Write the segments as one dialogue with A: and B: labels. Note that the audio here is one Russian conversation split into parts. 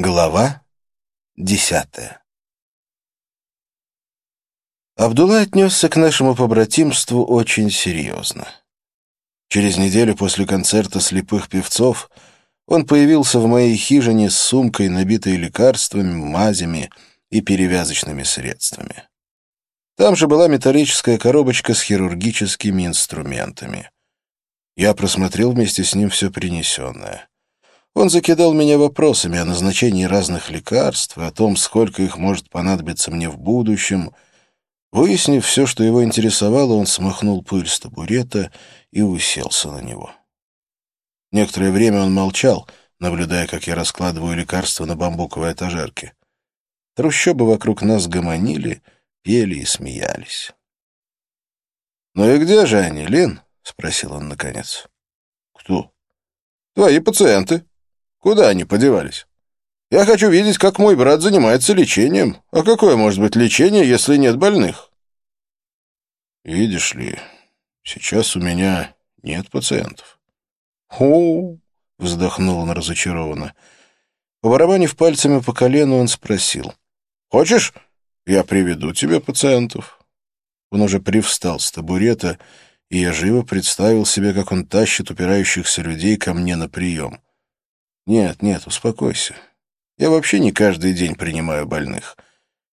A: Глава десятая Абдулла отнесся к нашему побратимству очень серьезно. Через неделю после концерта слепых певцов он появился в моей хижине с сумкой, набитой лекарствами, мазями и перевязочными средствами. Там же была металлическая коробочка с хирургическими инструментами. Я просмотрел вместе с ним все принесенное. Он закидал меня вопросами о назначении разных лекарств о том, сколько их может понадобиться мне в будущем. Выяснив все, что его интересовало, он смахнул пыль с табурета и уселся на него. Некоторое время он молчал, наблюдая, как я раскладываю лекарства на бамбуковой этажерке. Трущобы вокруг нас гомонили, пели и смеялись. «Ну и где же они, Лин?» — спросил он наконец. «Кто?» «Твои пациенты», Куда они подевались? Я хочу видеть, как мой брат занимается лечением. А какое может быть лечение, если нет больных? Видишь ли, сейчас у меня нет пациентов. Ху, вздохнул он разочарованно. Побарабанив пальцами по колену, он спросил. «Хочешь, я приведу тебе пациентов?» Он уже привстал с табурета, и я живо представил себе, как он тащит упирающихся людей ко мне на прием. «Нет, нет, успокойся. Я вообще не каждый день принимаю больных.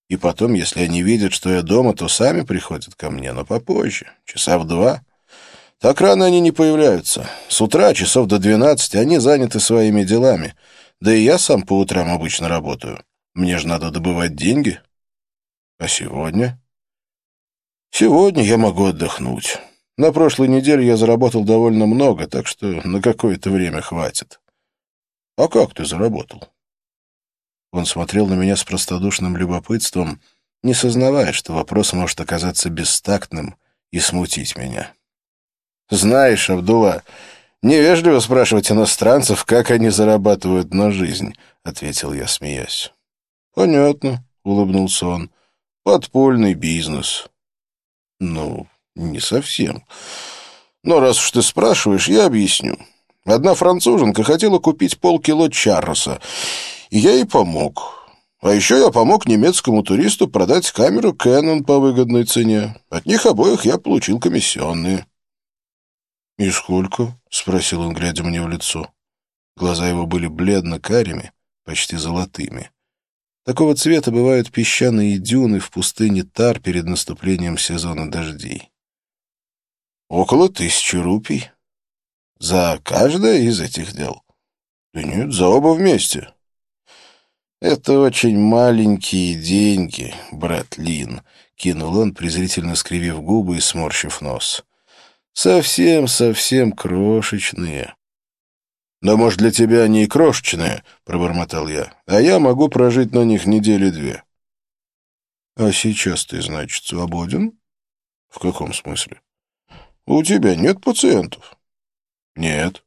A: И потом, если они видят, что я дома, то сами приходят ко мне, но попозже, часа в два. Так рано они не появляются. С утра, часов до двенадцати, они заняты своими делами. Да и я сам по утрам обычно работаю. Мне же надо добывать деньги. А сегодня? Сегодня я могу отдохнуть. На прошлой неделе я заработал довольно много, так что на какое-то время хватит. «А как ты заработал?» Он смотрел на меня с простодушным любопытством, не сознавая, что вопрос может оказаться бестактным и смутить меня. «Знаешь, Абдулла, невежливо спрашивать иностранцев, как они зарабатывают на жизнь», — ответил я, смеясь. «Понятно», — улыбнулся он. «Подпольный бизнес». «Ну, не совсем. Но раз уж ты спрашиваешь, я объясню. Одна француженка хотела купить полкило чарроса, и я ей помог. А еще я помог немецкому туристу продать камеру Canon по выгодной цене. От них обоих я получил комиссионные. «И сколько?» — спросил он, глядя мне в лицо. Глаза его были бледно-карими, почти золотыми. Такого цвета бывают песчаные дюны в пустыне Тар перед наступлением сезона дождей. «Около тысячи рупий», за каждое из этих дел? Да нет, за оба вместе. Это очень маленькие деньги, брат Лин, кинул он, презрительно скривив губы и сморщив нос. Совсем-совсем крошечные. «Да, может, для тебя они и крошечные», — пробормотал я, «а я могу прожить на них недели две». «А сейчас ты, значит, свободен?» «В каком смысле?» «У тебя нет пациентов. Нет.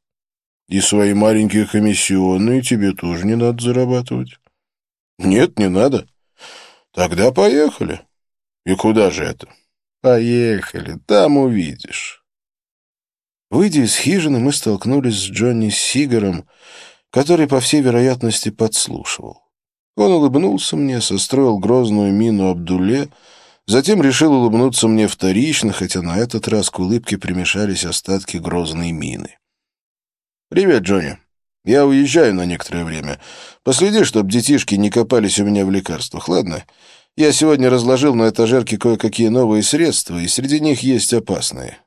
A: И свои маленькие комиссионные тебе тоже не надо зарабатывать. Нет, не надо. Тогда поехали. И куда же это? Поехали, там увидишь. Выйдя из хижины, мы столкнулись с Джонни Сигаром, который, по всей вероятности, подслушивал. Он улыбнулся мне, состроил грозную мину Абдуле, затем решил улыбнуться мне вторично, хотя на этот раз к улыбке примешались остатки грозной мины. «Привет, Джонни. Я уезжаю на некоторое время. Последи, чтобы детишки не копались у меня в лекарствах, ладно? Я сегодня разложил на этажерке кое-какие новые средства, и среди них есть опасные».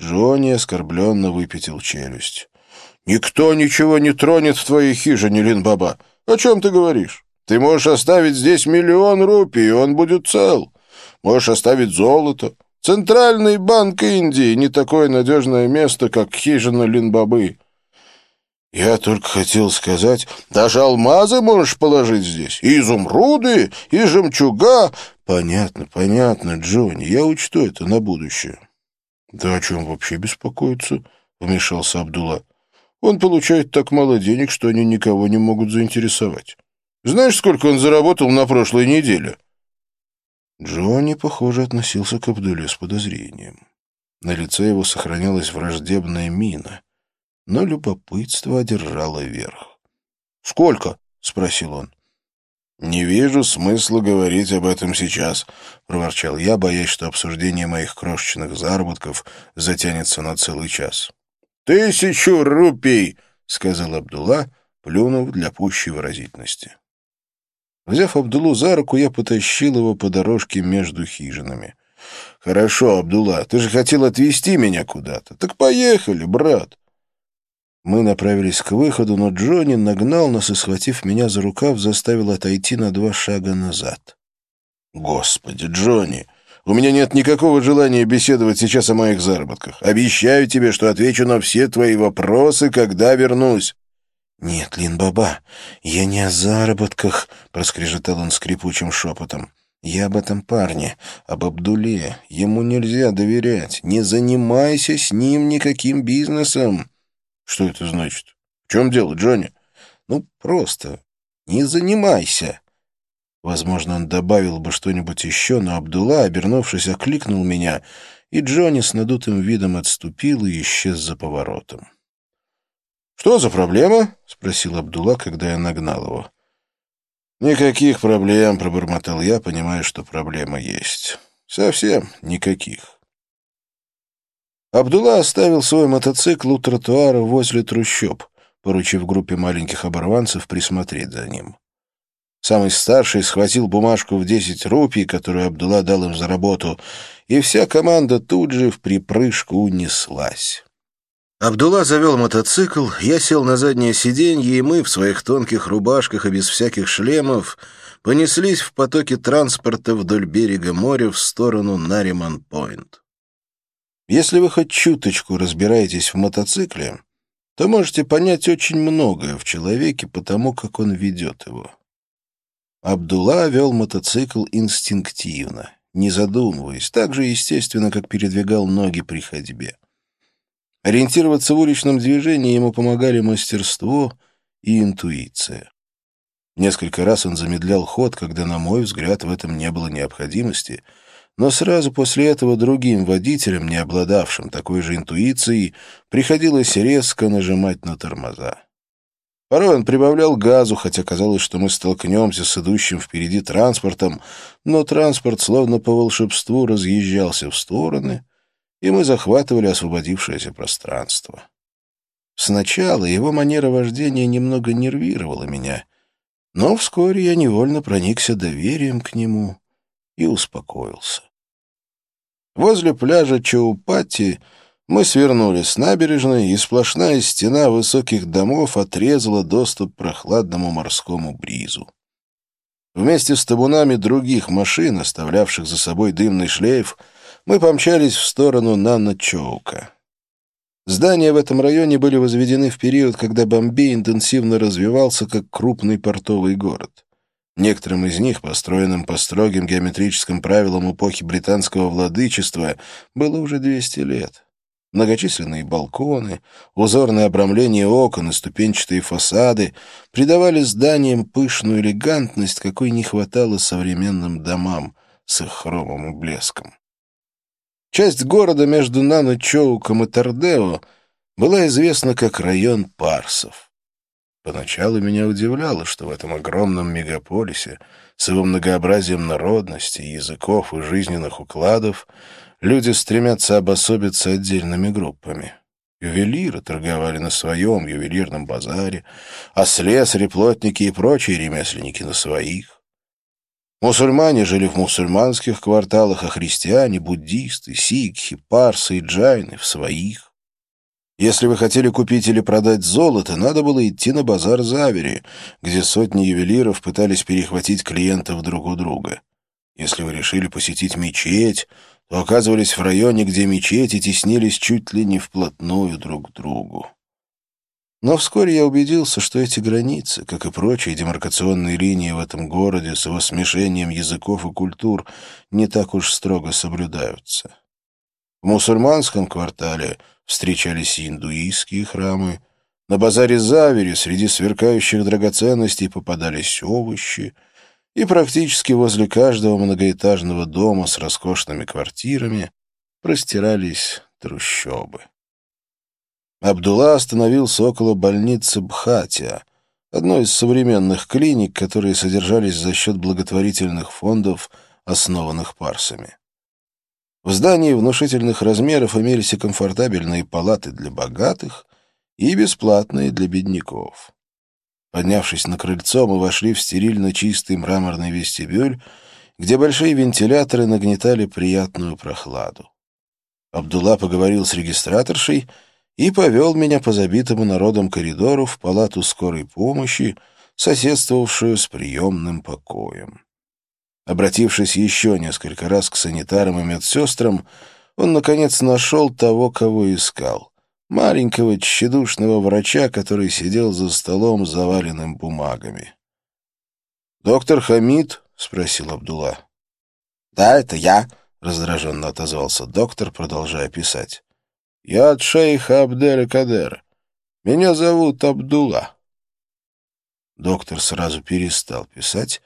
A: Джонни оскорбленно выпятил челюсть. «Никто ничего не тронет в твоей хижине, Лин-Баба. О чем ты говоришь? Ты можешь оставить здесь миллион рупий, и он будет цел. Можешь оставить золото. Центральный банк Индии — не такое надежное место, как хижина Лин-Бабы. «Я только хотел сказать, даже алмазы можешь положить здесь, и изумруды, и жемчуга». «Понятно, понятно, Джонни, я учту это на будущее». «Да о чем вообще беспокоиться?» — вмешался Абдулла. «Он получает так мало денег, что они никого не могут заинтересовать. Знаешь, сколько он заработал на прошлой неделе?» Джонни, похоже, относился к Абдуле с подозрением. На лице его сохранялась враждебная мина — но любопытство одержало верх. «Сколько?» — спросил он. «Не вижу смысла говорить об этом сейчас», — проворчал я, боясь, что обсуждение моих крошечных заработков затянется на целый час. «Тысячу рупий!» — сказал Абдулла, плюнув для пущей выразительности. Взяв Абдулу за руку, я потащил его по дорожке между хижинами. «Хорошо, Абдулла, ты же хотел отвезти меня куда-то. Так поехали, брат!» Мы направились к выходу, но Джонни нагнал нас и, схватив меня за рукав, заставил отойти на два шага назад. «Господи, Джонни, у меня нет никакого желания беседовать сейчас о моих заработках. Обещаю тебе, что отвечу на все твои вопросы, когда вернусь». «Нет, Лин-баба, я не о заработках», — проскрежетал он скрипучим шепотом. «Я об этом парне, об Абдуле. Ему нельзя доверять. Не занимайся с ним никаким бизнесом». Что это значит? В чем дело, Джонни? Ну, просто не занимайся. Возможно, он добавил бы что-нибудь еще, но Абдулла, обернувшись, окликнул меня, и Джонни с надутым видом отступил и исчез за поворотом. «Что за проблема?» — спросил Абдулла, когда я нагнал его. «Никаких проблем», — пробормотал я, понимая, что проблема есть. «Совсем никаких». Абдулла оставил свой мотоцикл у тротуара возле трущоб, поручив группе маленьких оборванцев присмотреть за ним. Самый старший схватил бумажку в десять рупий, которую Абдулла дал им за работу, и вся команда тут же в припрыжку унеслась. Абдулла завел мотоцикл, я сел на заднее сиденье, и мы в своих тонких рубашках и без всяких шлемов понеслись в потоке транспорта вдоль берега моря в сторону Нариман-Пойнт. Если вы хоть чуточку разбираетесь в мотоцикле, то можете понять очень многое в человеке по тому, как он ведет его. Абдулла вел мотоцикл инстинктивно, не задумываясь, так же естественно, как передвигал ноги при ходьбе. Ориентироваться в уличном движении ему помогали мастерство и интуиция. Несколько раз он замедлял ход, когда, на мой взгляд, в этом не было необходимости — но сразу после этого другим водителям, не обладавшим такой же интуицией, приходилось резко нажимать на тормоза. Порой он прибавлял газу, хотя казалось, что мы столкнемся с идущим впереди транспортом, но транспорт словно по волшебству разъезжался в стороны, и мы захватывали освободившееся пространство. Сначала его манера вождения немного нервировала меня, но вскоре я невольно проникся доверием к нему и успокоился. Возле пляжа Чаупати мы свернули с набережной, и сплошная стена высоких домов отрезала доступ прохладному морскому бризу. Вместе с табунами других машин, оставлявших за собой дымный шлейф, мы помчались в сторону Нанна-Чоука. Здания в этом районе были возведены в период, когда Бомбей интенсивно развивался как крупный портовый город. Некоторым из них, построенным по строгим геометрическим правилам эпохи британского владычества, было уже 200 лет. Многочисленные балконы, узорное обрамление окон и ступенчатые фасады придавали зданиям пышную элегантность, какой не хватало современным домам с их хромом и блеском. Часть города между Нано-Чоуком и Тардео была известна как район Парсов. Поначалу меня удивляло, что в этом огромном мегаполисе с его многообразием народностей, языков и жизненных укладов люди стремятся обособиться отдельными группами. Ювелиры торговали на своем ювелирном базаре, а слесари, плотники и прочие ремесленники на своих. Мусульмане жили в мусульманских кварталах, а христиане, буддисты, сикхи, парсы и джайны — в своих. Если вы хотели купить или продать золото, надо было идти на базар Завери, где сотни ювелиров пытались перехватить клиентов друг у друга. Если вы решили посетить мечеть, то оказывались в районе, где мечети теснились чуть ли не вплотную друг к другу. Но вскоре я убедился, что эти границы, как и прочие демаркационные линии в этом городе с его смешением языков и культур, не так уж строго соблюдаются. В мусульманском квартале – встречались индуистские храмы. На базаре Завери среди сверкающих драгоценностей попадались овощи, и практически возле каждого многоэтажного дома с роскошными квартирами простирались трущобы. Абдулла остановился около больницы Бхатия, одной из современных клиник, которые содержались за счет благотворительных фондов, основанных парсами. В здании внушительных размеров имелись и комфортабельные палаты для богатых, и бесплатные для бедняков. Поднявшись на крыльцо, мы вошли в стерильно чистый мраморный вестибюль, где большие вентиляторы нагнетали приятную прохладу. Абдулла поговорил с регистраторшей и повел меня по забитому народом коридору в палату скорой помощи, соседствовавшую с приемным покоем. Обратившись еще несколько раз к санитарам и медсестрам, он, наконец, нашел того, кого искал. Маленького тщедушного врача, который сидел за столом, заваленным бумагами. «Доктор Хамид?» — спросил Абдулла.
B: «Да, это я», —
A: раздраженно отозвался доктор, продолжая писать. «Я от шейха Абделя Кадера. Меня зовут Абдулла». Доктор сразу перестал писать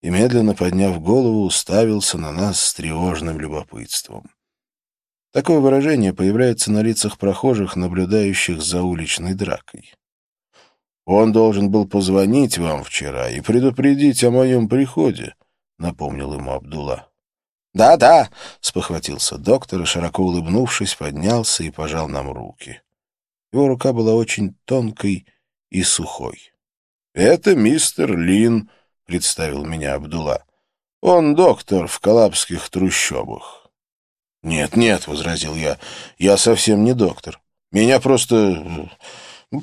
A: и, медленно подняв голову, уставился на нас с тревожным любопытством. Такое выражение появляется на лицах прохожих, наблюдающих за уличной дракой. «Он должен был позвонить вам вчера и предупредить о моем приходе», — напомнил ему Абдулла.
B: «Да, да», —
A: спохватился доктор и, широко улыбнувшись, поднялся и пожал нам руки. Его рука была очень тонкой и сухой. «Это мистер Лин», — представил меня Абдулла. «Он доктор в Калабских трущобах». «Нет, нет», — возразил я, — «я совсем не доктор. Меня просто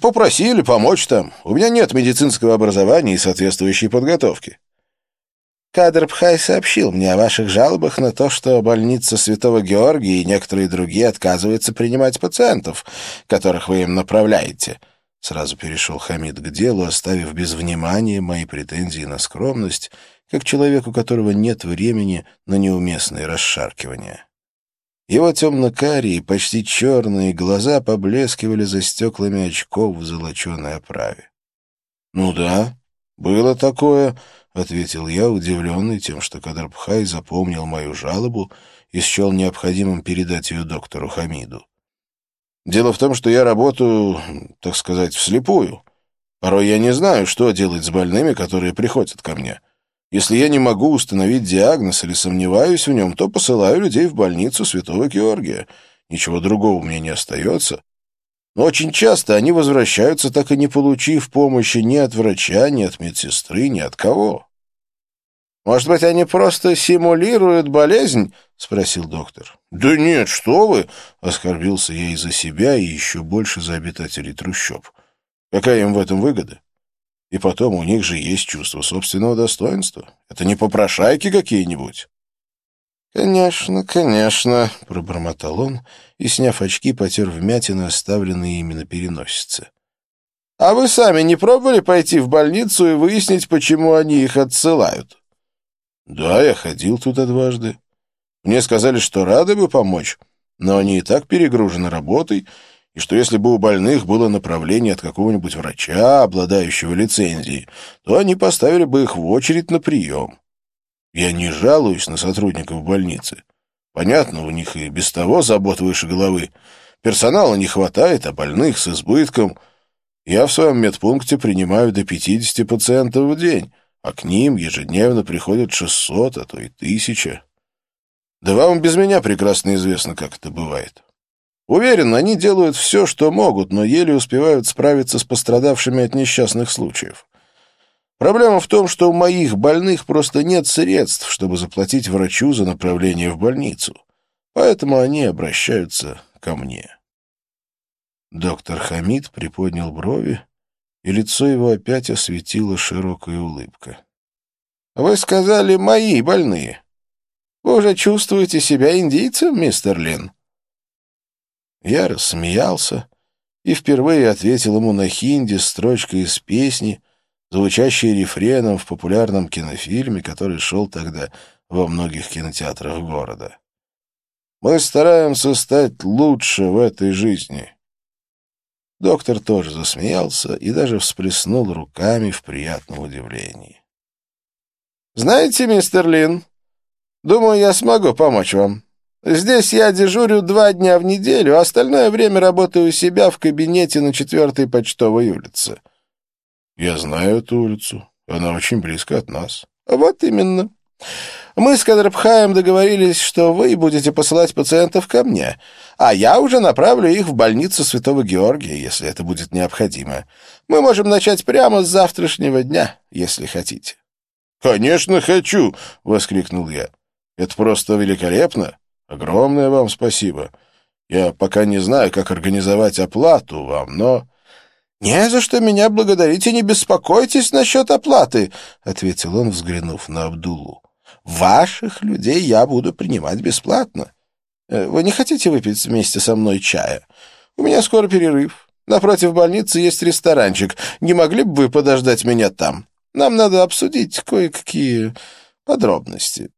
A: попросили помочь там. У меня нет медицинского образования и соответствующей подготовки».
B: Кадр Пхай сообщил мне о ваших жалобах на то, что больница Святого Георгия и некоторые другие отказываются принимать пациентов, которых вы им направляете. Сразу перешел Хамид к делу, оставив без внимания мои претензии на скромность, как человеку, у которого нет времени на неуместные расшаркивания. Его темно-карие, почти черные глаза поблескивали за стеклами очков в золоченой оправе. «Ну да, было такое», — ответил я, удивленный тем, что Кадрбхай запомнил мою жалобу и счел необходимым передать ее доктору Хамиду. «Дело в том, что я работаю, так сказать, вслепую. Порой я не знаю, что делать с больными, которые приходят ко мне». Если я не могу установить диагноз или сомневаюсь в нем, то посылаю людей в больницу Святого Георгия. Ничего другого мне не остается. Но очень часто они возвращаются, так и не получив помощи ни от врача, ни от медсестры, ни от кого. «Может быть, они просто симулируют болезнь?» — спросил доктор.
A: «Да нет, что вы!» — оскорбился я и за себя, и еще больше за обитателей трущоб. «Какая им в этом выгода?» И потом, у них же есть чувство собственного достоинства. Это не попрошайки какие-нибудь.
B: «Конечно, конечно», —
A: пробормотал он и, сняв очки, потер вмятины, оставленные ими на переносице.
B: «А вы сами не пробовали пойти в больницу и выяснить, почему они их отсылают?»
A: «Да, я ходил туда дважды. Мне сказали, что рады бы помочь, но они и так перегружены работой, и что если бы у больных было направление от какого-нибудь врача, обладающего лицензией, то они поставили бы их в очередь на прием. Я не жалуюсь на сотрудников больницы. Понятно, у них и без того забот выше головы. Персонала не хватает, а больных с избытком. Я в своем медпункте принимаю до 50 пациентов в день, а к ним ежедневно приходят 600, а то и 1000. Да вам без меня прекрасно известно, как это бывает. Уверен, они делают все, что могут, но еле успевают справиться с пострадавшими от несчастных случаев. Проблема в том, что у моих больных просто нет средств, чтобы заплатить врачу за направление в больницу. Поэтому они обращаются ко мне. Доктор Хамид приподнял брови, и лицо его опять осветила широкая улыбка.
B: «Вы сказали, мои больные. Вы уже чувствуете себя индийцем, мистер Лин?»
A: Я рассмеялся и впервые ответил ему на хинди строчкой из песни, звучащей рефреном в популярном кинофильме, который шел тогда во многих кинотеатрах города. «Мы стараемся стать лучше в этой жизни». Доктор тоже засмеялся и даже всплеснул руками в приятном удивлении.
B: «Знаете, мистер Лин, думаю, я смогу помочь вам. Здесь я дежурю два дня в неделю, а остальное время работаю у себя в кабинете на четвертой почтовой улице».
A: Я знаю эту улицу. Она очень близко от нас.
B: Вот именно. Мы с Кадрабхаем договорились, что вы будете посылать пациентов ко мне, а я уже направлю их в больницу Святого Георгия, если это будет необходимо. Мы можем начать прямо с завтрашнего дня, если хотите.
A: «Конечно хочу!» — воскликнул я. «Это просто великолепно! Огромное вам спасибо! Я пока не знаю, как организовать оплату вам, но...»
B: «Не за что меня благодарить и не беспокойтесь насчет оплаты», — ответил он, взглянув на Абдулу. «Ваших людей я буду принимать бесплатно. Э, вы не хотите выпить вместе со мной чая? У меня скоро перерыв. Напротив больницы есть ресторанчик. Не могли бы вы подождать меня там? Нам надо обсудить кое-какие подробности».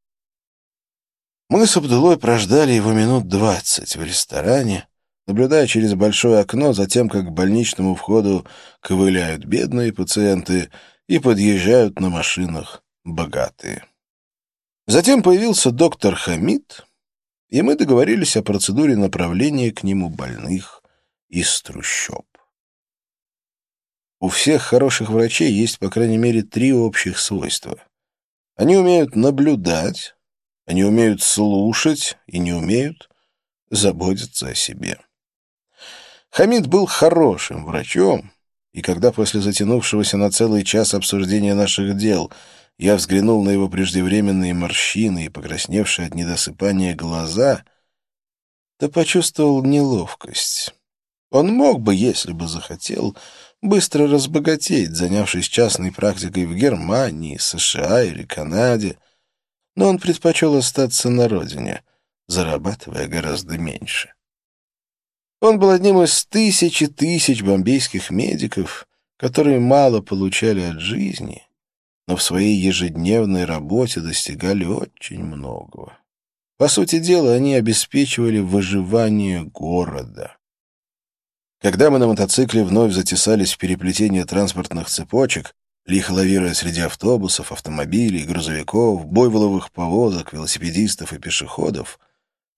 A: Мы с Абдулой прождали его минут двадцать в ресторане, наблюдая через большое окно за тем, как к больничному входу ковыляют бедные пациенты и подъезжают на машинах богатые. Затем появился доктор Хамид, и мы договорились о процедуре направления к нему больных из трущоб. У всех хороших врачей есть, по крайней мере, три общих свойства. Они умеют наблюдать, они умеют слушать и не умеют заботиться о себе. Хамид был хорошим врачом, и когда после затянувшегося на целый час обсуждения наших дел я взглянул на его преждевременные морщины и покрасневшие от недосыпания глаза, то почувствовал неловкость. Он мог бы, если бы захотел, быстро разбогатеть, занявшись частной практикой в Германии, США или Канаде, но он предпочел остаться на родине, зарабатывая гораздо меньше. Он был одним из тысяч и тысяч бомбейских медиков, которые мало получали от жизни, но в своей ежедневной работе достигали очень многого. По сути дела, они обеспечивали выживание города. Когда мы на мотоцикле вновь затесались в переплетение транспортных цепочек, лихо лавируя среди автобусов, автомобилей, грузовиков, бойволовых повозок, велосипедистов и пешеходов —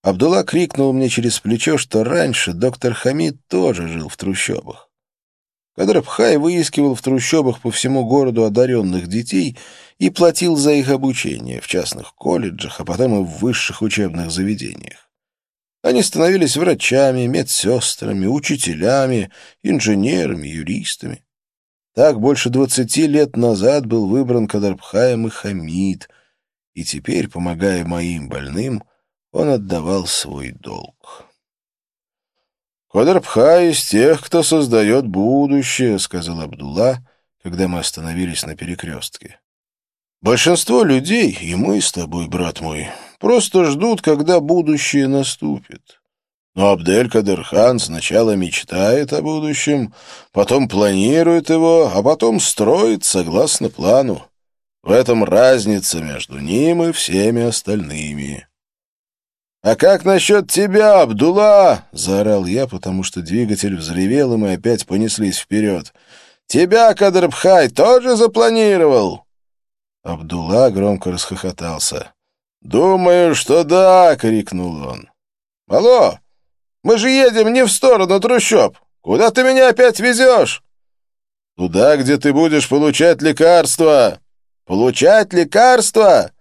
A: Абдулла крикнул мне через плечо, что раньше доктор Хамид тоже жил в трущобах. Кадрабхай выискивал в трущобах по всему городу одаренных детей и платил за их обучение в частных колледжах, а потом и в высших учебных заведениях. Они становились врачами, медсестрами, учителями, инженерами, юристами. Так больше двадцати лет назад был выбран Кадрбхаем и Хамид, и теперь, помогая моим больным, он отдавал свой долг. «Квадрбха из тех, кто создает будущее», — сказал Абдулла, когда мы остановились на перекрестке. «Большинство людей, и мы с тобой, брат мой, просто ждут, когда будущее наступит». Но Абдель Кадырхан сначала мечтает о будущем, потом планирует его, а потом строит согласно плану. В этом разница между ним и всеми остальными. «А как насчет тебя, Абдулла?» — заорал я, потому что двигатель взревел, и мы опять понеслись вперед. «Тебя, Кадрбхай, тоже запланировал?» Абдулла громко расхохотался. «Думаю, что да!» — крикнул он. «Алло! Мы же едем не в сторону трущоб! Куда ты меня опять везешь?» «Туда, где ты будешь получать лекарства!» «Получать лекарства?»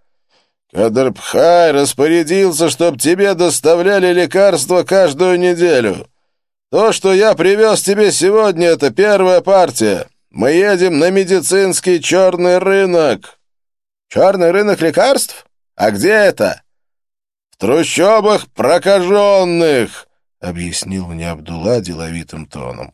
A: Кадрбхай распорядился, чтоб тебе доставляли лекарства каждую неделю. То, что я привез тебе сегодня, это первая партия. Мы едем на медицинский черный рынок». «Черный рынок лекарств? А где это?» «В трущобах прокаженных», — объяснил мне Абдулла деловитым тоном.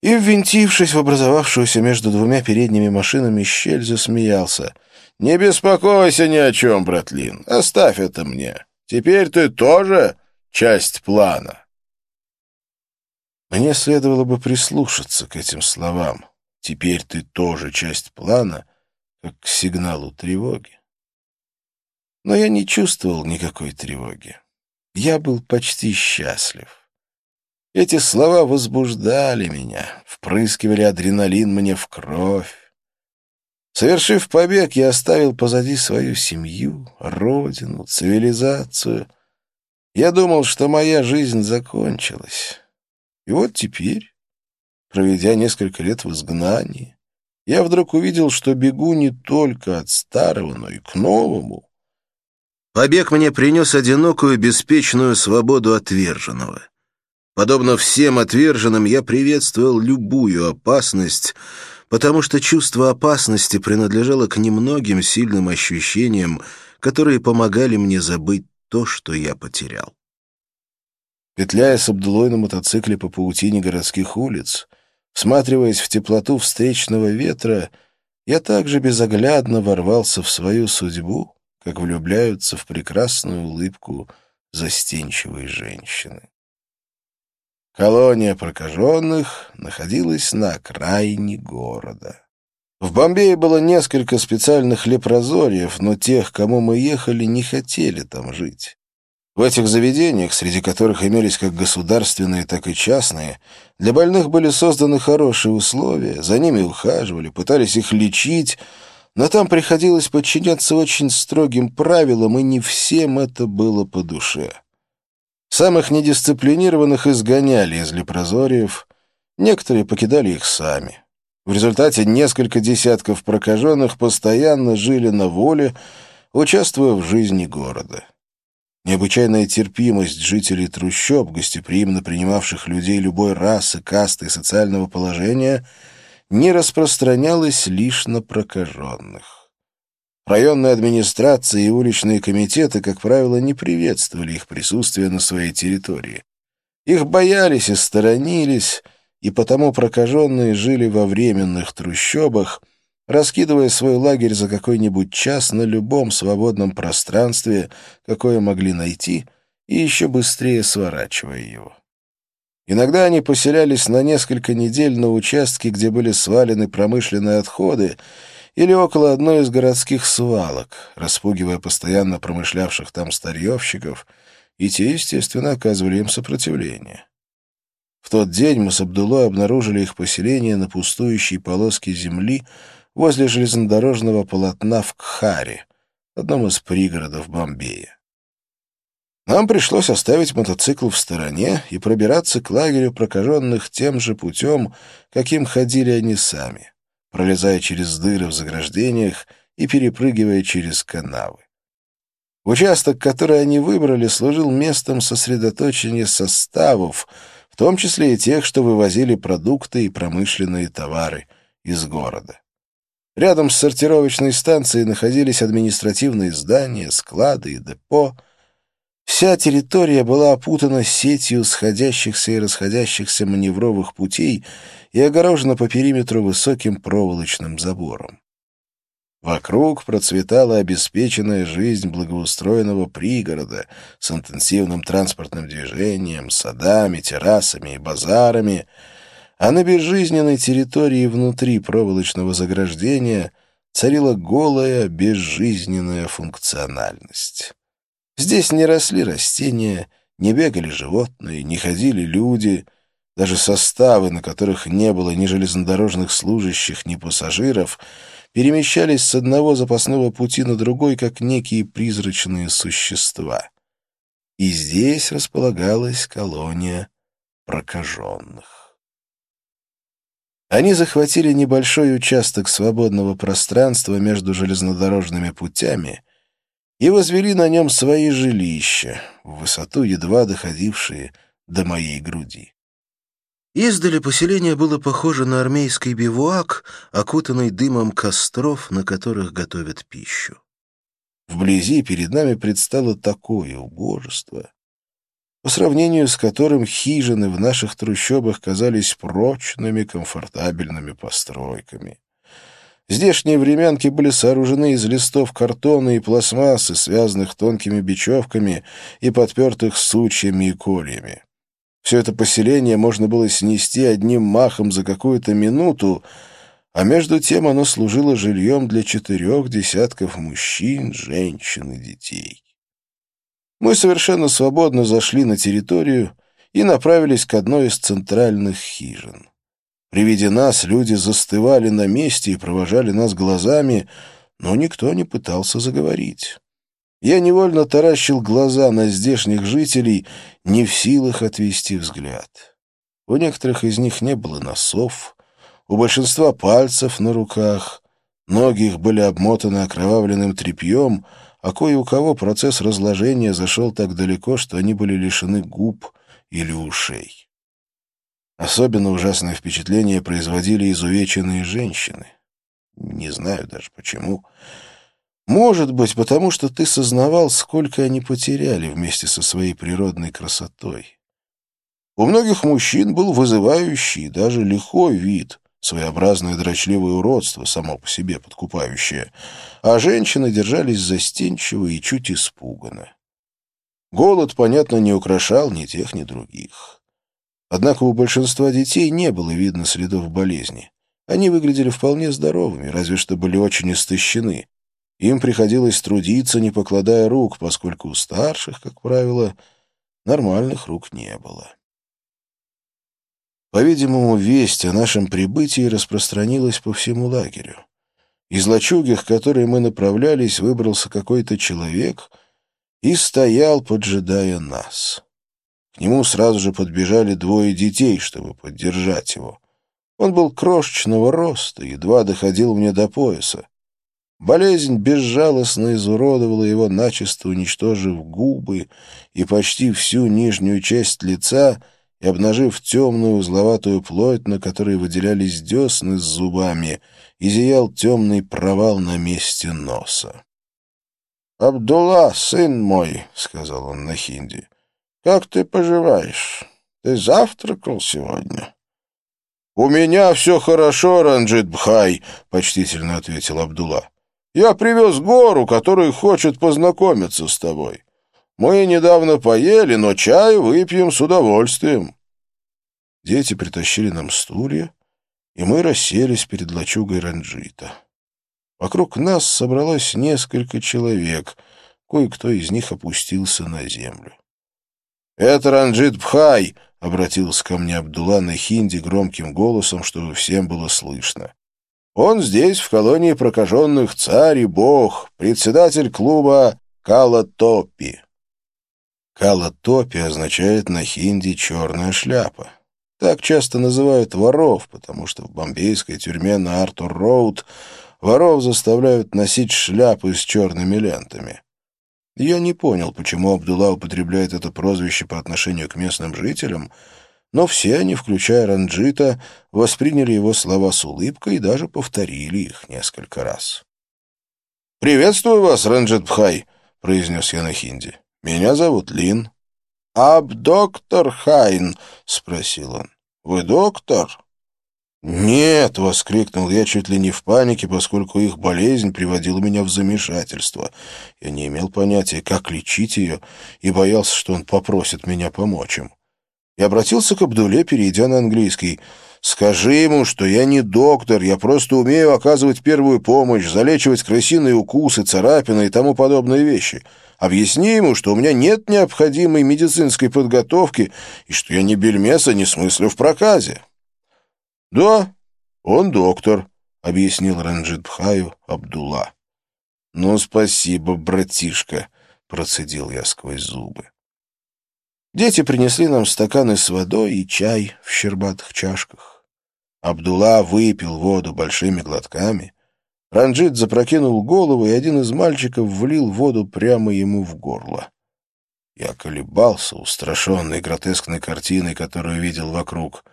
A: И, ввинтившись в образовавшуюся между двумя передними машинами щель, засмеялся — «Не беспокойся ни о чем, братлин. Оставь это мне. Теперь ты тоже часть плана». Мне следовало бы прислушаться к этим словам. «Теперь ты тоже часть плана», как к сигналу тревоги. Но я не чувствовал никакой тревоги. Я был почти счастлив. Эти слова возбуждали меня, впрыскивали адреналин мне в кровь. Совершив побег, я оставил позади свою семью, родину, цивилизацию. Я думал, что моя жизнь закончилась. И вот теперь, проведя несколько лет в изгнании, я вдруг увидел, что бегу не только от старого, но и к новому. Побег мне принес одинокую, беспечную свободу отверженного. Подобно всем отверженным, я приветствовал любую опасность, потому что чувство опасности принадлежало к немногим сильным ощущениям, которые помогали мне забыть то, что я потерял. Петляя с Абдулой на мотоцикле по паутине городских улиц, всматриваясь в теплоту встречного ветра, я также безоглядно ворвался в свою судьбу, как влюбляются в прекрасную улыбку застенчивой женщины. Колония прокаженных находилась на окраине города. В Бомбее было несколько специальных лепрозориев, но тех, кому мы ехали, не хотели там жить. В этих заведениях, среди которых имелись как государственные, так и частные, для больных были созданы хорошие условия, за ними ухаживали, пытались их лечить, но там приходилось подчиняться очень строгим правилам, и не всем это было по душе. Самых недисциплинированных изгоняли из лепрозориев, некоторые покидали их сами. В результате несколько десятков прокаженных постоянно жили на воле, участвуя в жизни города. Необычайная терпимость жителей трущоб, гостеприимно принимавших людей любой расы, касты и социального положения, не распространялась лишь на прокаженных. Районные администрации и уличные комитеты, как правило, не приветствовали их присутствие на своей территории. Их боялись и сторонились, и потому прокаженные жили во временных трущобах, раскидывая свой лагерь за какой-нибудь час на любом свободном пространстве, какое могли найти, и еще быстрее сворачивая его. Иногда они поселялись на несколько недель на участке, где были свалены промышленные отходы, или около одной из городских свалок, распугивая постоянно промышлявших там старьевщиков, и те, естественно, оказывали им сопротивление. В тот день мы с Абдулой обнаружили их поселение на пустующей полоске земли возле железнодорожного полотна в Кхаре, одном из пригородов Бомбея. Нам пришлось оставить мотоцикл в стороне и пробираться к лагерю прокаженных тем же путем, каким ходили они сами пролезая через дыры в заграждениях и перепрыгивая через канавы. Участок, который они выбрали, служил местом сосредоточения составов, в том числе и тех, что вывозили продукты и промышленные товары из города. Рядом с сортировочной станцией находились административные здания, склады и депо. Вся территория была опутана сетью сходящихся и расходящихся маневровых путей и огорожена по периметру высоким проволочным забором. Вокруг процветала обеспеченная жизнь благоустроенного пригорода с интенсивным транспортным движением, садами, террасами и базарами, а на безжизненной территории внутри проволочного заграждения царила голая, безжизненная функциональность. Здесь не росли растения, не бегали животные, не ходили люди — даже составы, на которых не было ни железнодорожных служащих, ни пассажиров, перемещались с одного запасного пути на другой, как некие призрачные существа. И здесь располагалась колония прокаженных. Они захватили небольшой участок свободного пространства между железнодорожными путями и возвели на нем свои жилища, в высоту едва доходившие до моей груди. Издали поселение было похоже на армейский бивуак, окутанный дымом костров, на которых готовят пищу. Вблизи перед нами предстало такое убожество, по сравнению с которым хижины в наших трущобах казались прочными, комфортабельными постройками. Здешние времянки были сооружены из листов картона и пластмассы, связанных тонкими бечевками и подпертых сучьями и кольями. Все это поселение можно было снести одним махом за какую-то минуту, а между тем оно служило жильем для четырех десятков мужчин, женщин и детей. Мы совершенно свободно зашли на территорию и направились к одной из центральных хижин. При виде нас люди застывали на месте и провожали нас глазами, но никто не пытался заговорить. Я невольно таращил глаза на здешних жителей, не в силах отвести взгляд. У некоторых из них не было носов, У большинства пальцев на руках, ноги их были обмотаны окровавленным тряпьем, а кое у кого процесс разложения зашел так далеко, что они были лишены губ или ушей. Особенно ужасное впечатление производили изувеченные женщины. Не знаю даже почему. Может быть, потому что ты сознавал, сколько они потеряли вместе со своей природной красотой. У многих мужчин был вызывающий, даже лихой вид, своеобразное дрочливое уродство, само по себе подкупающее, а женщины держались застенчиво и чуть испуганно. Голод, понятно, не украшал ни тех, ни других. Однако у большинства детей не было видно следов болезни. Они выглядели вполне здоровыми, разве что были очень истощены. Им приходилось трудиться, не покладая рук, поскольку у старших, как правило, нормальных рук не было. По-видимому, весть о нашем прибытии распространилась по всему лагерю. Из лачуги, к которой мы направлялись, выбрался какой-то человек и стоял, поджидая нас. К нему сразу же подбежали двое детей, чтобы поддержать его. Он был крошечного роста, едва доходил мне до пояса. Болезнь безжалостно изуродовала его, начисто уничтожив губы и почти всю нижнюю часть лица — и, обнажив темную узловатую плоть, на которой выделялись десны с зубами, и зиял темный провал на месте носа. «Абдулла, сын мой», — сказал он на хинди, — «как ты поживаешь? Ты завтракал сегодня?» «У меня все хорошо, Ранджит Бхай», — почтительно ответил Абдулла. «Я привез гору, который хочет познакомиться с тобой. Мы недавно поели, но чай выпьем с удовольствием. Дети притащили нам стулья, и мы расселись перед лачугой Ранджита. Вокруг нас собралось несколько человек, кое-кто из них опустился на землю. «Это Ранджит Бхай!» — обратился ко мне Абдулла на хинди громким голосом, чтобы всем было слышно. «Он здесь, в колонии прокаженных, царь и бог, председатель клуба Кала-Топи». Кала-Топи означает на хинди «черная шляпа». Так часто называют воров, потому что в бомбейской тюрьме на Артур-Роуд воров заставляют носить шляпы с черными лентами. Я не понял, почему Абдулла употребляет это прозвище по отношению к местным жителям, но все они, включая Ранджита, восприняли его слова с улыбкой и даже повторили их несколько раз. «Приветствую вас, Ранджит Бхай», — произнес я на хинди. «Меня зовут Лин». «Аб доктор Хайн?» — спросил он. «Вы доктор?» «Нет!» — воскликнул я чуть ли не в панике, поскольку их болезнь приводила меня в замешательство. Я не имел понятия, как лечить ее, и боялся, что он попросит меня помочь им. Я обратился к Абдуле, перейдя на английский. «Скажи ему, что я не доктор, я просто умею оказывать первую помощь, залечивать крысиные укусы, царапины и тому подобные вещи. Объясни ему, что у меня нет необходимой медицинской подготовки и что я ни бельмеса не смыслю в проказе». «Да, он доктор», — объяснил Ранджит Бхаю Абдулла. «Ну, спасибо, братишка», — процедил я сквозь зубы. Дети принесли нам стаканы с водой и чай в щербатых чашках. Абдулла выпил воду большими глотками. Ранджит запрокинул голову, и один из мальчиков влил воду прямо ему в горло. Я колебался, устрашенный гротескной картиной, которую видел вокруг.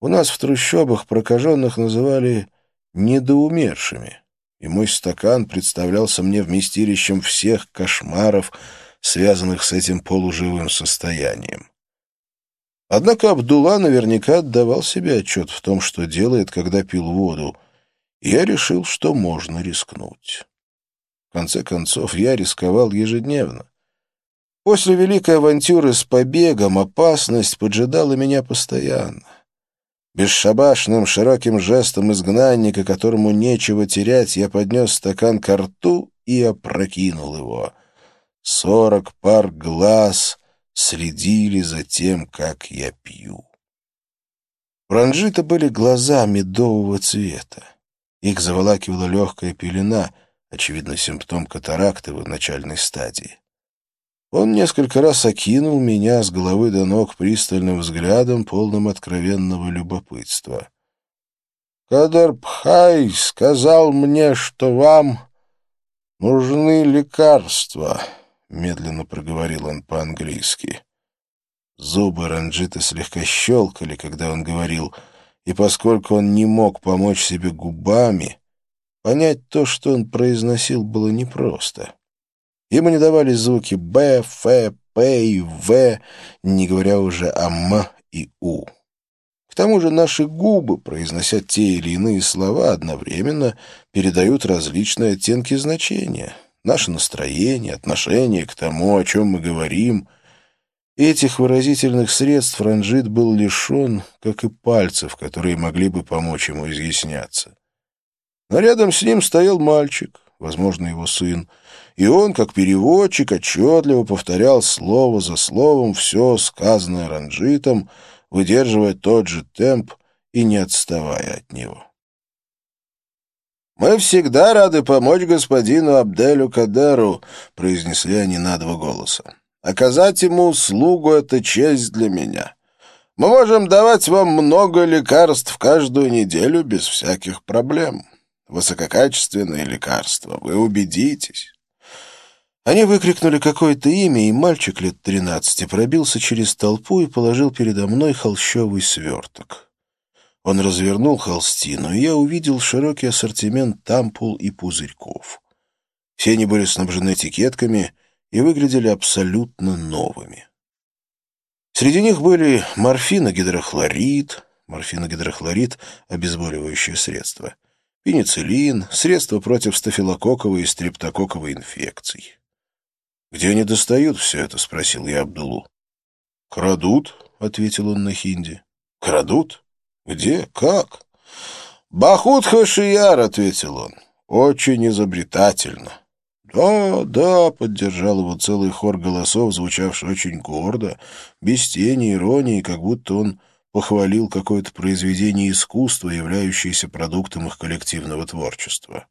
A: У нас в трущобах прокаженных называли недоумершими, и мой стакан представлялся мне вместилищем всех кошмаров, связанных с этим полуживым состоянием. Однако Абдулла наверняка отдавал себе отчет в том, что делает, когда пил воду, и я решил, что можно рискнуть. В конце концов, я рисковал ежедневно. После великой авантюры с побегом опасность поджидала меня постоянно. Бесшабашным широким жестом изгнанника, которому нечего терять, я поднес стакан ко рту и опрокинул его — Сорок пар глаз следили за тем, как я пью. У Ранжита были глаза медового цвета. Их заволакивала легкая пелена, очевидно, симптом катаракты в начальной стадии. Он несколько раз окинул меня с головы до ног пристальным взглядом, полным откровенного любопытства.
B: Кадарбхай сказал мне, что вам нужны лекарства, — медленно проговорил он по-английски. Зубы Ранджита слегка щелкали, когда он говорил, и поскольку он не мог помочь себе губами, понять то, что он произносил, было непросто. Ему не давали звуки «б», «ф», «п» и «в», не говоря уже о «м» и «у». К тому же наши губы, произнося те или иные слова, одновременно передают различные оттенки значения, наше настроение, отношение к тому, о чем мы говорим. Этих выразительных средств Ранжит был лишен, как и пальцев, которые могли бы помочь ему изъясняться. Но рядом с ним стоял мальчик, возможно, его сын, и он, как переводчик, отчетливо повторял слово за словом все сказанное Ранжитом, выдерживая тот же темп и не отставая от него. «Мы всегда рады помочь господину Абделю Кадеру», — произнесли они на два голоса. «Оказать ему услугу — это честь для меня. Мы можем давать вам много лекарств каждую неделю без всяких проблем. Высококачественные лекарства, вы убедитесь». Они выкрикнули какое-то имя, и мальчик лет тринадцати пробился через толпу и положил передо мной холщовый сверток. Он развернул холстину, и я увидел широкий ассортимент тампул и пузырьков. Все они были снабжены этикетками и выглядели абсолютно новыми. Среди них были морфиногидрохлорид, морфиногидрохлорид — обезболивающее средство, пенициллин, средство против стафилококковой и стрептококковой инфекций. «Где они достают все это?» — спросил я Абдулу. «Крадут», — ответил он на хинди. «Крадут? Где? Как?» «Бахут Хашияр», — ответил он. «Очень изобретательно». «Да, да», — поддержал его целый хор голосов, звучавший очень гордо, без тени иронии, как будто он похвалил какое-то произведение искусства, являющееся продуктом их коллективного творчества.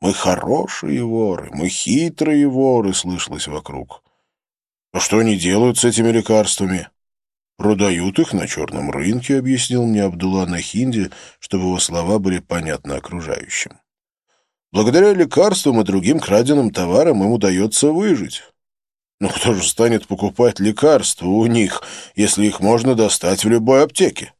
B: Мы хорошие воры, мы хитрые воры, слышалось вокруг. А что они делают с этими лекарствами? Продают их на черном рынке, объяснил мне Абдулла на хинди, чтобы его слова были понятны окружающим. Благодаря лекарствам и другим краденым товарам им удается выжить. Но кто же станет покупать лекарства у них, если их можно достать в любой аптеке?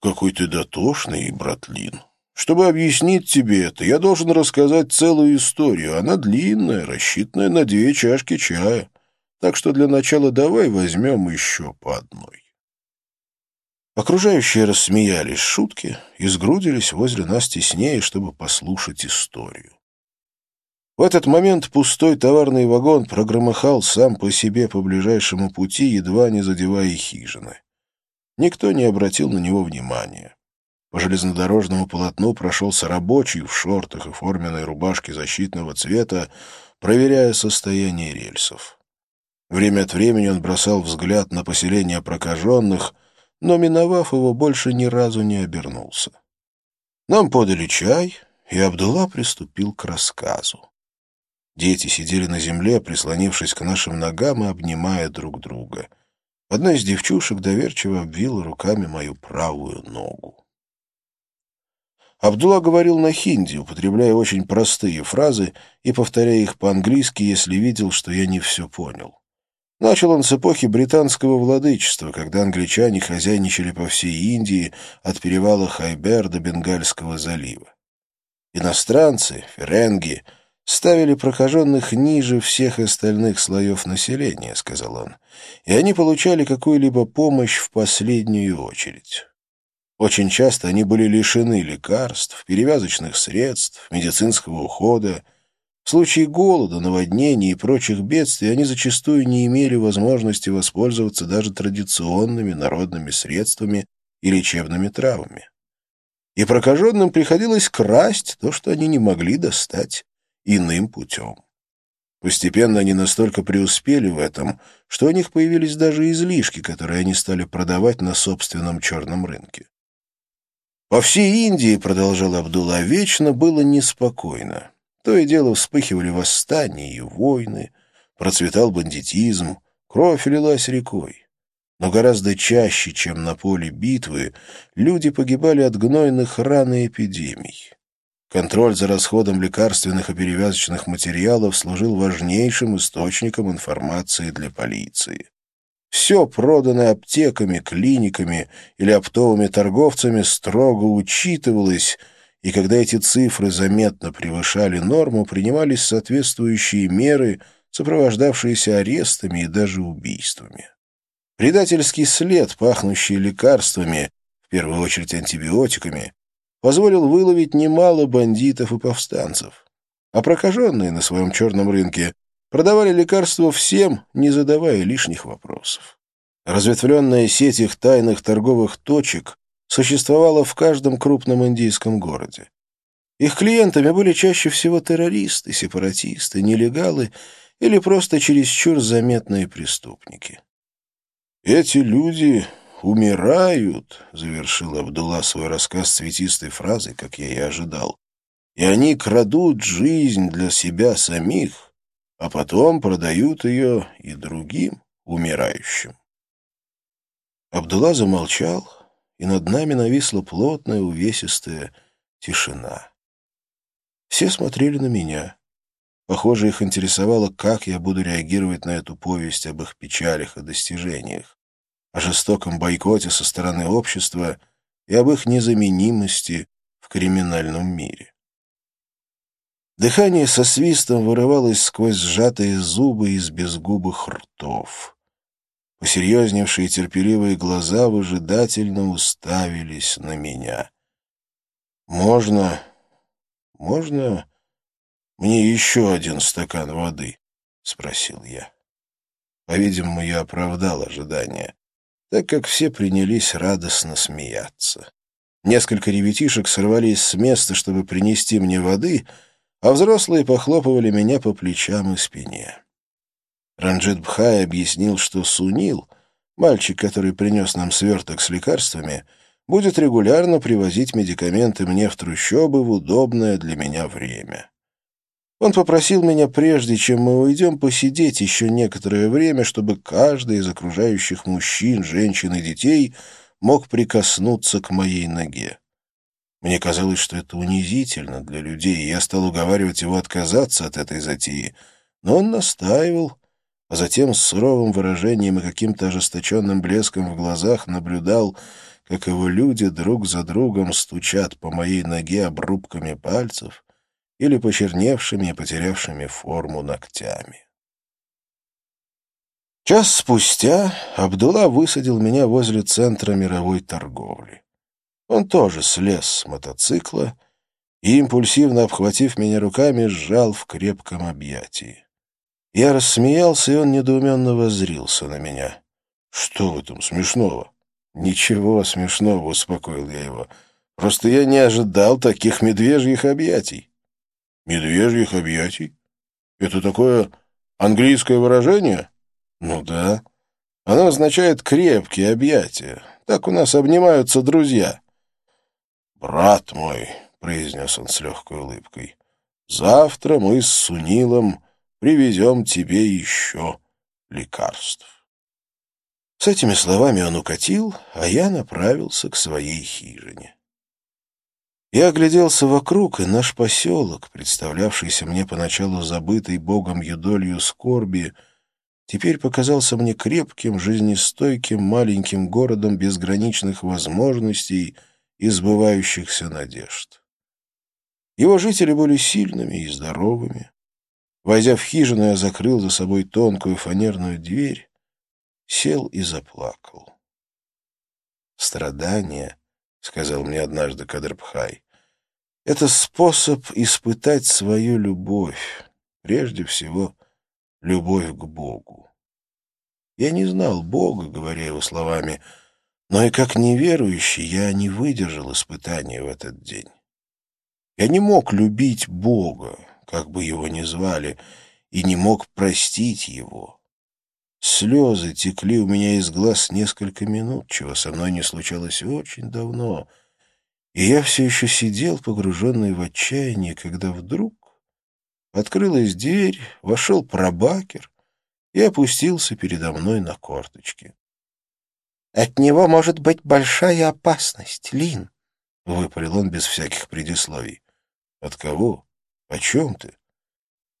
B: Какой ты дотошный, братлин. Чтобы объяснить тебе это, я должен рассказать целую историю. Она длинная, рассчитанная на две чашки чая. Так что для начала давай возьмем еще по одной. Окружающие рассмеялись шутки и сгрудились возле нас теснее, чтобы послушать историю. В этот момент пустой товарный вагон прогромыхал сам по себе по ближайшему пути, едва не задевая хижины. Никто не обратил на него внимания. По железнодорожному полотну прошелся рабочий в шортах и форменной рубашке защитного цвета, проверяя состояние рельсов. Время от времени он бросал взгляд на поселение прокаженных, но, миновав его, больше ни разу не обернулся. Нам подали чай, и Абдулла приступил к рассказу. Дети сидели на земле, прислонившись к нашим ногам и обнимая друг друга. Одна из девчушек доверчиво обвила руками мою правую ногу. Абдулла говорил на хинди, употребляя очень простые фразы и повторяя их по-английски, если видел, что я не все понял. Начал он с эпохи британского владычества, когда англичане хозяйничали по всей Индии от перевала Хайбер до Бенгальского залива. Иностранцы, ференги, ставили прокаженных ниже всех остальных слоев населения, сказал он, и они получали какую-либо помощь в последнюю очередь. Очень часто они были лишены лекарств, перевязочных средств, медицинского ухода. В случае голода, наводнений и прочих бедствий они зачастую не имели возможности воспользоваться даже традиционными народными средствами и лечебными травами. И прокаженным приходилось красть то, что они не могли достать иным путем. Постепенно они настолько преуспели в этом, что у них появились даже излишки, которые они стали продавать на собственном черном рынке. Во всей Индии, продолжал Абдулла, вечно было неспокойно. То и дело вспыхивали восстания и войны, процветал бандитизм, кровь лилась рекой.
A: Но гораздо чаще, чем на поле битвы, люди погибали от гнойных ран и эпидемий. Контроль за расходом лекарственных и перевязочных материалов служил важнейшим источником информации для полиции. Все, проданное аптеками, клиниками или оптовыми торговцами, строго учитывалось, и когда эти цифры заметно превышали норму, принимались соответствующие меры, сопровождавшиеся арестами и даже убийствами. Предательский след, пахнущий лекарствами, в первую очередь антибиотиками, позволил выловить немало бандитов и повстанцев. А прокаженные на своем черном рынке продавали лекарства всем, не задавая лишних вопросов. Разветвленная сеть их тайных торговых точек существовала в каждом крупном индийском городе. Их клиентами были чаще всего террористы, сепаратисты, нелегалы или просто чересчур заметные преступники. Эти люди умирают, — завершил Абдулла свой рассказ цветистой фразой, как я и ожидал, и они крадут жизнь для себя самих, а потом продают ее и другим умирающим. Абдулла замолчал, и над нами нависла плотная, увесистая тишина. Все смотрели на меня. Похоже, их интересовало, как я буду реагировать на эту повесть об их печалях и достижениях о жестоком бойкоте со стороны общества и об их незаменимости в криминальном мире. Дыхание со свистом вырывалось сквозь сжатые зубы из безгубых ртов. Посерьезневшие терпеливые глаза выжидательно уставились на меня. «Можно... можно мне еще один стакан воды?» — спросил я. По-видимому, я оправдал ожидания так как все принялись радостно смеяться. Несколько ребятишек сорвались с места, чтобы принести мне воды, а взрослые похлопывали меня по плечам и спине. Ранджит Бхай объяснил, что Сунил, мальчик, который принес нам сверток с лекарствами, будет регулярно привозить медикаменты мне в трущобы в удобное для меня время. Он попросил меня, прежде чем мы уйдем, посидеть еще некоторое время, чтобы каждый из окружающих мужчин, женщин и детей мог прикоснуться к моей ноге. Мне казалось, что это унизительно для людей, и я стал уговаривать его отказаться от этой затеи. Но он настаивал, а затем с суровым выражением и каким-то ожесточенным блеском в глазах наблюдал, как его люди друг за другом стучат по моей ноге обрубками пальцев — или почерневшими и потерявшими форму ногтями. Час спустя Абдулла высадил меня возле центра мировой торговли. Он тоже слез с мотоцикла и, импульсивно обхватив меня руками, сжал в крепком объятии. Я рассмеялся, и он недоуменно воззрился на меня. «Что в этом смешного?» «Ничего смешного», — успокоил я его. «Просто я не ожидал таких медвежьих объятий». Медвежьих объятий? Это такое английское выражение? Ну да. Оно означает крепкие объятия. Так у нас обнимаются друзья. Брат мой, произнес он с легкой улыбкой, завтра мы с Сунилом привезем тебе еще лекарств. С этими словами он укатил, а я направился к своей хижине. Я огляделся вокруг, и наш поселок, представлявшийся мне поначалу забытой богом юдолью скорби, теперь показался мне крепким, жизнестойким маленьким городом безграничных возможностей и сбывающихся надежд. Его жители были сильными и здоровыми. Войдя в хижину, я закрыл за собой тонкую фанерную дверь, сел и заплакал. Страдания — сказал мне однажды Кадрбхай. «Это способ испытать свою любовь, прежде всего, любовь к Богу». Я не знал Бога, говоря его словами, но и как неверующий я не выдержал испытания в этот день. Я не мог любить Бога, как бы его ни звали, и не мог простить его. Слезы текли у меня из глаз несколько минут, чего со мной не случалось очень давно, и я все еще сидел, погруженный в отчаяние, когда вдруг открылась дверь, вошел пробакер и опустился передо мной на корточки.
B: От него может быть большая опасность, Лин. Выпалил он без всяких предисловий.
A: От кого? О чем ты?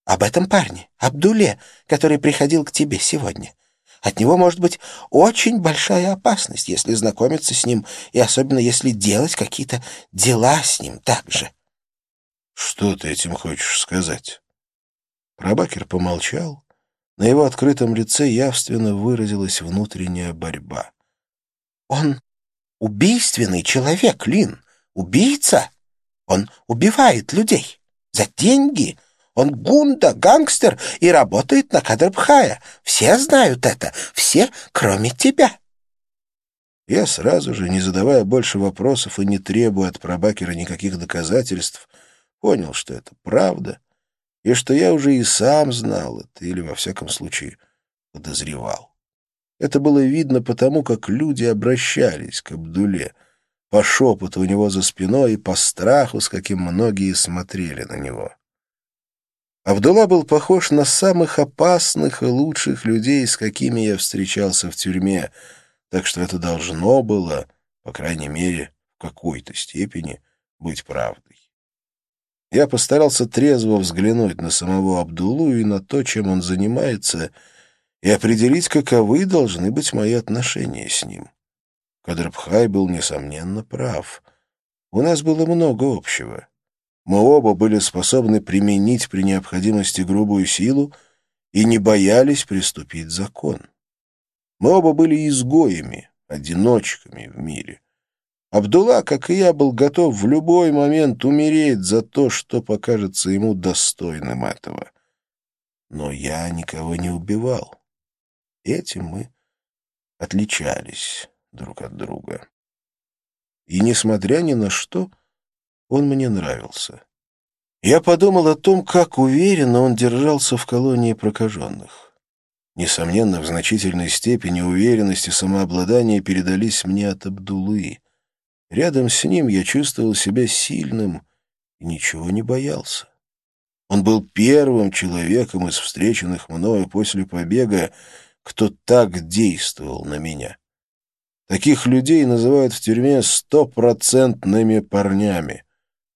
B: Об этом парне, Абдуле, который приходил к тебе сегодня. От него может быть очень большая опасность, если знакомиться с ним, и особенно если делать какие-то дела с ним также.
A: Что ты этим хочешь сказать? Прабакер помолчал. На его открытом лице явственно выразилась внутренняя борьба.
B: «Он убийственный человек, Лин. Убийца. Он убивает людей. За деньги. Он гунда, гангстер и работает на Кадрбхая. Все знают это. Все, кроме тебя».
A: Я сразу же, не задавая больше вопросов и не требуя от Прабакера никаких доказательств, понял, что это правда, и что я уже и сам знал это, или, во всяком случае, подозревал. Это было видно потому, как люди обращались к Абдуле, по шепоту у него за спиной и по страху, с каким многие смотрели на него. Абдулла был похож на самых опасных и лучших людей, с какими я встречался в тюрьме, так что это должно было, по крайней мере, в какой-то степени, быть правдой. Я постарался трезво взглянуть на самого Абдулу и на то, чем он занимается, и определить, каковы должны быть мои отношения с ним. Кадрбхай был, несомненно, прав. У нас было много общего. Мы оба были способны применить при необходимости грубую силу и не боялись приступить закон. Мы оба были изгоями, одиночками в мире. Абдулла, как и я, был готов в любой момент умереть за то, что покажется ему достойным этого. Но я никого не убивал. Этим мы отличались друг от друга. И, несмотря ни на что, он мне нравился. Я подумал о том, как уверенно он держался в колонии прокаженных. Несомненно, в значительной степени уверенность и самообладание передались мне от Абдулы. Рядом с ним я чувствовал себя сильным и ничего не боялся. Он был первым человеком из встреченных мною после побега, кто так действовал на меня. Таких людей называют в тюрьме стопроцентными парнями.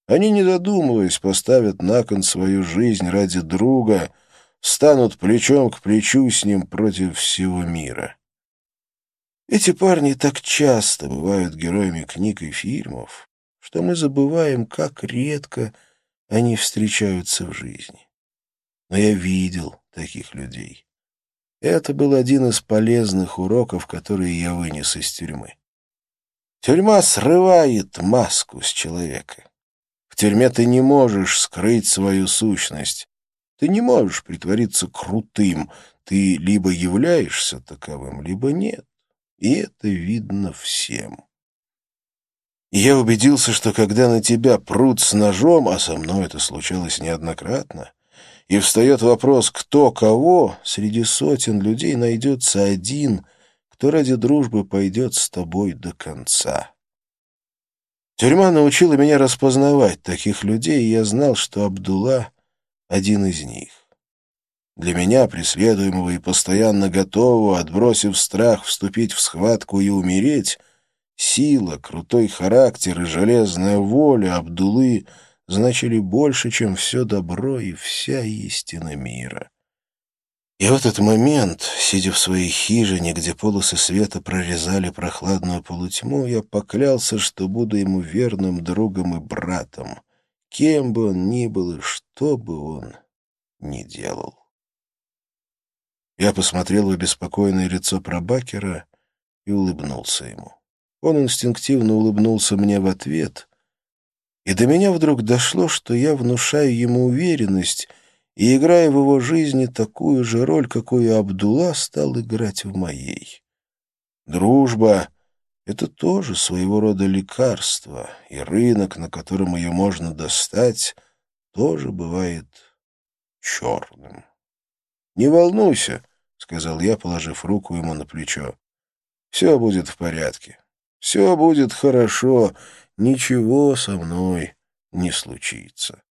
A: Они, не задумываясь, поставят на кон свою жизнь ради друга, станут плечом к плечу с ним против всего мира. Эти парни так часто бывают героями книг и фильмов, что мы забываем, как редко они встречаются в жизни. Но я видел таких людей. Это был один из полезных уроков, которые я вынес из тюрьмы. Тюрьма срывает маску с человека. В тюрьме ты не можешь скрыть свою сущность. Ты не можешь притвориться крутым. Ты либо являешься таковым, либо нет и это видно всем. Я убедился, что когда на тебя прут с ножом, а со мной это случалось неоднократно, и встает вопрос, кто кого, среди сотен людей найдется один, кто ради дружбы пойдет с тобой до конца. Тюрьма научила меня распознавать таких людей, и я знал, что Абдулла — один из них. Для меня, преследуемого и постоянно готового, отбросив страх, вступить в схватку и умереть, сила, крутой характер и железная воля Абдулы значили больше, чем все добро и вся истина мира. И в этот момент, сидя в своей хижине, где полосы света прорезали прохладную полутьму, я поклялся, что буду ему верным другом и братом, кем бы он ни был и что бы он ни делал. Я посмотрел в беспокойное лицо Пробакера и улыбнулся ему. Он инстинктивно улыбнулся мне в ответ, и до меня вдруг дошло, что я внушаю ему уверенность и играю в его жизни такую же роль, какую Абдулла стал играть в моей. Дружба — это тоже своего рода лекарство, и рынок, на котором ее можно достать, тоже бывает черным. Не волнуйся, — сказал я, положив руку ему на плечо. «Все будет в порядке. Все будет хорошо. Ничего со мной не случится».